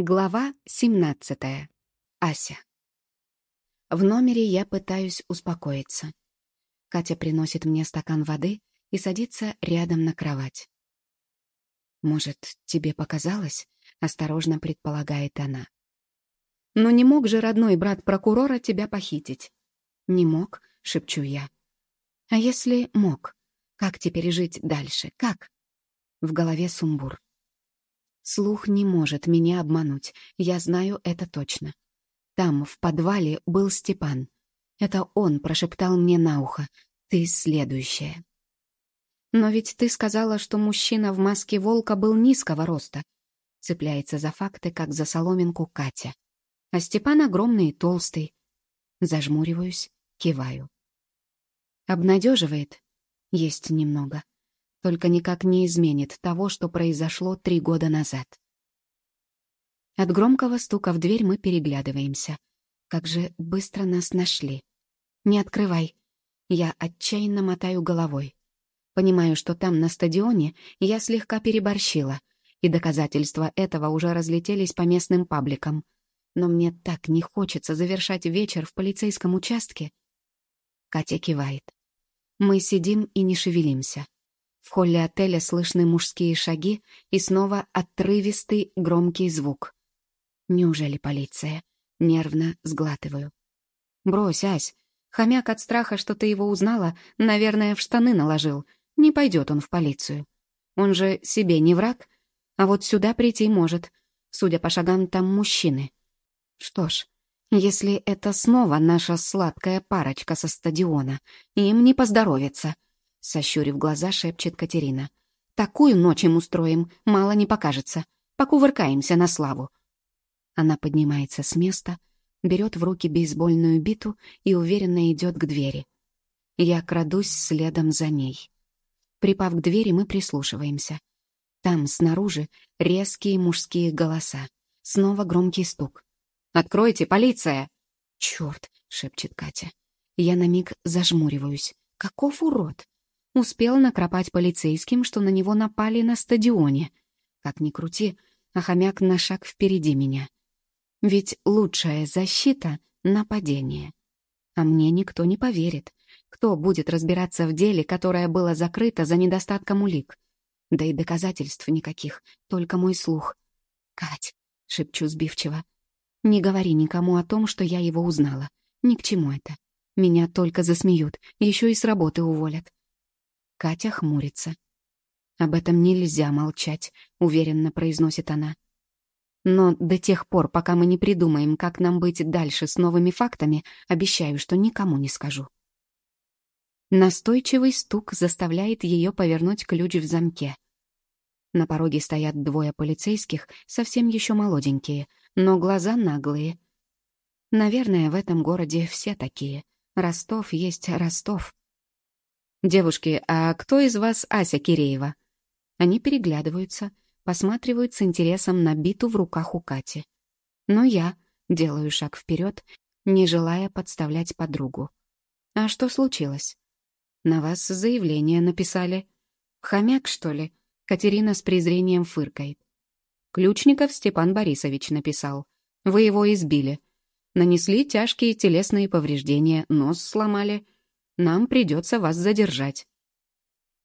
Глава 17. Ася. В номере я пытаюсь успокоиться. Катя приносит мне стакан воды и садится рядом на кровать. «Может, тебе показалось?» — осторожно предполагает она. «Но не мог же родной брат прокурора тебя похитить?» «Не мог», — шепчу я. «А если мог? Как теперь жить дальше? Как?» В голове сумбур. Слух не может меня обмануть, я знаю это точно. Там, в подвале, был Степан. Это он прошептал мне на ухо «Ты следующая». «Но ведь ты сказала, что мужчина в маске волка был низкого роста», цепляется за факты, как за соломинку Катя. А Степан огромный и толстый. Зажмуриваюсь, киваю. Обнадеживает? Есть немного только никак не изменит того, что произошло три года назад. От громкого стука в дверь мы переглядываемся. Как же быстро нас нашли. «Не открывай». Я отчаянно мотаю головой. Понимаю, что там, на стадионе, я слегка переборщила, и доказательства этого уже разлетелись по местным пабликам. Но мне так не хочется завершать вечер в полицейском участке. Катя кивает. Мы сидим и не шевелимся. В холле отеля слышны мужские шаги и снова отрывистый громкий звук. Неужели полиция? Нервно сглатываю. «Брось, Ась. Хомяк от страха, что ты его узнала, наверное, в штаны наложил. Не пойдет он в полицию. Он же себе не враг, а вот сюда прийти может. Судя по шагам, там мужчины. Что ж, если это снова наша сладкая парочка со стадиона, им не поздоровится». — сощурив глаза, шепчет Катерина. «Такую ночь им устроим, мало не покажется. Покувыркаемся на славу». Она поднимается с места, берет в руки бейсбольную биту и уверенно идет к двери. Я крадусь следом за ней. Припав к двери, мы прислушиваемся. Там, снаружи, резкие мужские голоса. Снова громкий стук. «Откройте, полиция!» «Черт!» — шепчет Катя. Я на миг зажмуриваюсь. «Каков урод!» Успел накропать полицейским, что на него напали на стадионе. Как ни крути, а хомяк на шаг впереди меня. Ведь лучшая защита — нападение. А мне никто не поверит. Кто будет разбираться в деле, которое было закрыто за недостатком улик? Да и доказательств никаких, только мой слух. «Кать», — шепчу сбивчиво, — «не говори никому о том, что я его узнала. Ни к чему это. Меня только засмеют, еще и с работы уволят. Катя хмурится. «Об этом нельзя молчать», — уверенно произносит она. «Но до тех пор, пока мы не придумаем, как нам быть дальше с новыми фактами, обещаю, что никому не скажу». Настойчивый стук заставляет ее повернуть ключ в замке. На пороге стоят двое полицейских, совсем еще молоденькие, но глаза наглые. Наверное, в этом городе все такие. Ростов есть Ростов. «Девушки, а кто из вас Ася Киреева?» Они переглядываются, посматривают с интересом на биту в руках у Кати. Но я делаю шаг вперед, не желая подставлять подругу. «А что случилось?» «На вас заявление написали». «Хомяк, что ли?» Катерина с презрением фыркает. Ключников Степан Борисович написал. «Вы его избили. Нанесли тяжкие телесные повреждения, нос сломали». Нам придется вас задержать».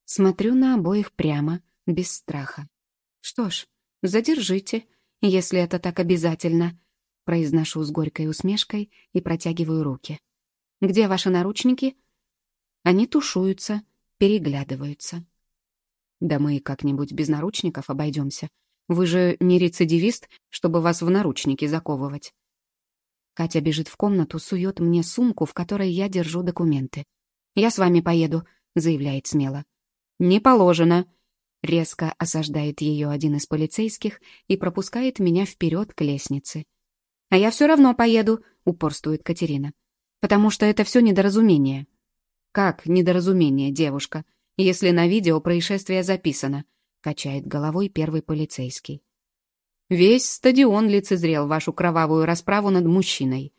Смотрю на обоих прямо, без страха. «Что ж, задержите, если это так обязательно», произношу с горькой усмешкой и протягиваю руки. «Где ваши наручники?» Они тушуются, переглядываются. «Да мы как-нибудь без наручников обойдемся. Вы же не рецидивист, чтобы вас в наручники заковывать». Катя бежит в комнату, сует мне сумку, в которой я держу документы. «Я с вами поеду», — заявляет смело. «Не положено», — резко осаждает ее один из полицейских и пропускает меня вперед к лестнице. «А я все равно поеду», — упорствует Катерина. «Потому что это все недоразумение». «Как недоразумение, девушка, если на видео происшествие записано?» — качает головой первый полицейский. «Весь стадион лицезрел вашу кровавую расправу над мужчиной».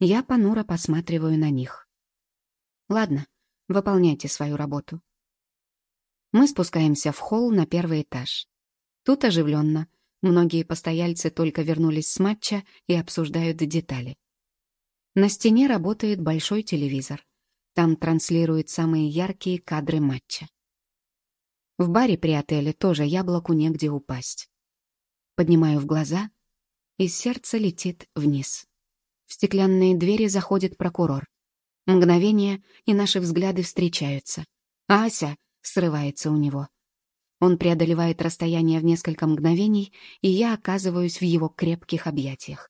Я понуро посматриваю на них. Ладно, выполняйте свою работу. Мы спускаемся в холл на первый этаж. Тут оживленно. Многие постояльцы только вернулись с матча и обсуждают детали. На стене работает большой телевизор. Там транслируют самые яркие кадры матча. В баре при отеле тоже яблоку негде упасть. Поднимаю в глаза, и сердце летит вниз. В стеклянные двери заходит прокурор. Мгновение, и наши взгляды встречаются. «Ася!» — срывается у него. Он преодолевает расстояние в несколько мгновений, и я оказываюсь в его крепких объятиях.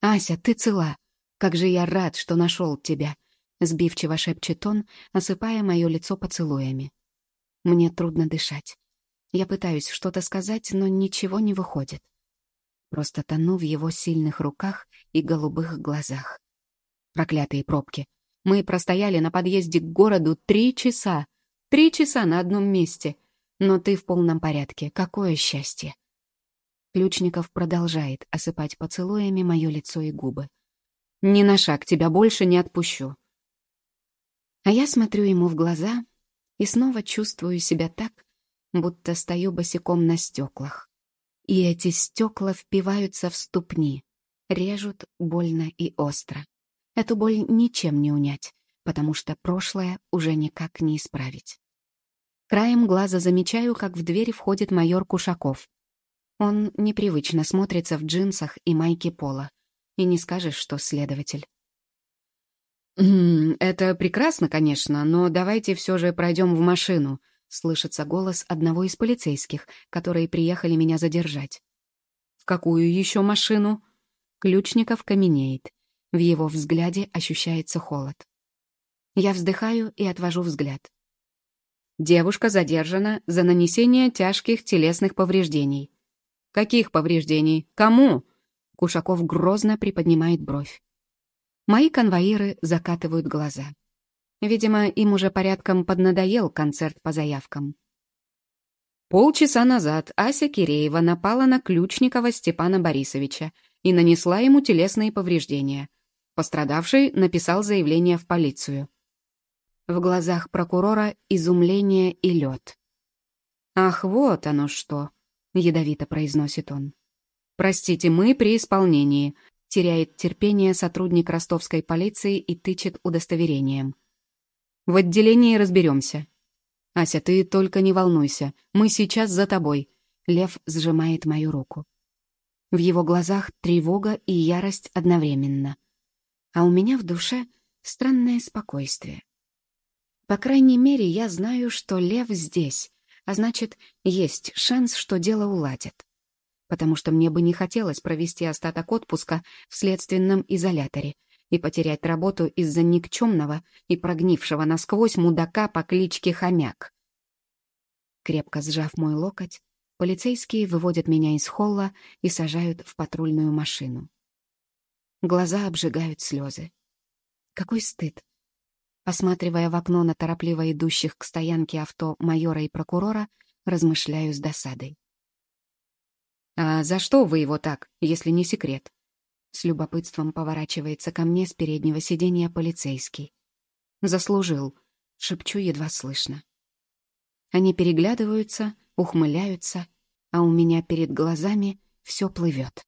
«Ася, ты цела! Как же я рад, что нашел тебя!» Сбивчиво шепчет он, осыпая мое лицо поцелуями. Мне трудно дышать. Я пытаюсь что-то сказать, но ничего не выходит. Просто тону в его сильных руках и голубых глазах. Проклятые пробки. Мы простояли на подъезде к городу три часа. Три часа на одном месте. Но ты в полном порядке. Какое счастье. Ключников продолжает осыпать поцелуями мое лицо и губы. «Ни на шаг тебя больше не отпущу». А я смотрю ему в глаза и снова чувствую себя так, будто стою босиком на стеклах. И эти стекла впиваются в ступни, режут больно и остро. Эту боль ничем не унять, потому что прошлое уже никак не исправить. Краем глаза замечаю, как в дверь входит майор Кушаков. Он непривычно смотрится в джинсах и майке пола. И не скажешь, что следователь. «Это прекрасно, конечно, но давайте все же пройдем в машину», — слышится голос одного из полицейских, которые приехали меня задержать. «В какую еще машину?» Ключников каменеет. В его взгляде ощущается холод. Я вздыхаю и отвожу взгляд. Девушка задержана за нанесение тяжких телесных повреждений. «Каких повреждений? Кому?» Кушаков грозно приподнимает бровь. Мои конвоиры закатывают глаза. Видимо, им уже порядком поднадоел концерт по заявкам. Полчаса назад Ася Киреева напала на Ключникова Степана Борисовича и нанесла ему телесные повреждения. Пострадавший написал заявление в полицию. В глазах прокурора изумление и лед. «Ах, вот оно что!» — ядовито произносит он. «Простите, мы при исполнении. Теряет терпение сотрудник ростовской полиции и тычет удостоверением. «В отделении разберемся». «Ася, ты только не волнуйся. Мы сейчас за тобой». Лев сжимает мою руку. В его глазах тревога и ярость одновременно. А у меня в душе странное спокойствие. По крайней мере, я знаю, что Лев здесь, а значит, есть шанс, что дело уладит потому что мне бы не хотелось провести остаток отпуска в следственном изоляторе и потерять работу из-за никчемного и прогнившего насквозь мудака по кличке Хомяк. Крепко сжав мой локоть, полицейские выводят меня из холла и сажают в патрульную машину. Глаза обжигают слезы. Какой стыд! Посматривая в окно на торопливо идущих к стоянке авто майора и прокурора, размышляю с досадой. «А за что вы его так, если не секрет?» С любопытством поворачивается ко мне с переднего сиденья полицейский. «Заслужил», — шепчу едва слышно. Они переглядываются, ухмыляются, а у меня перед глазами все плывет.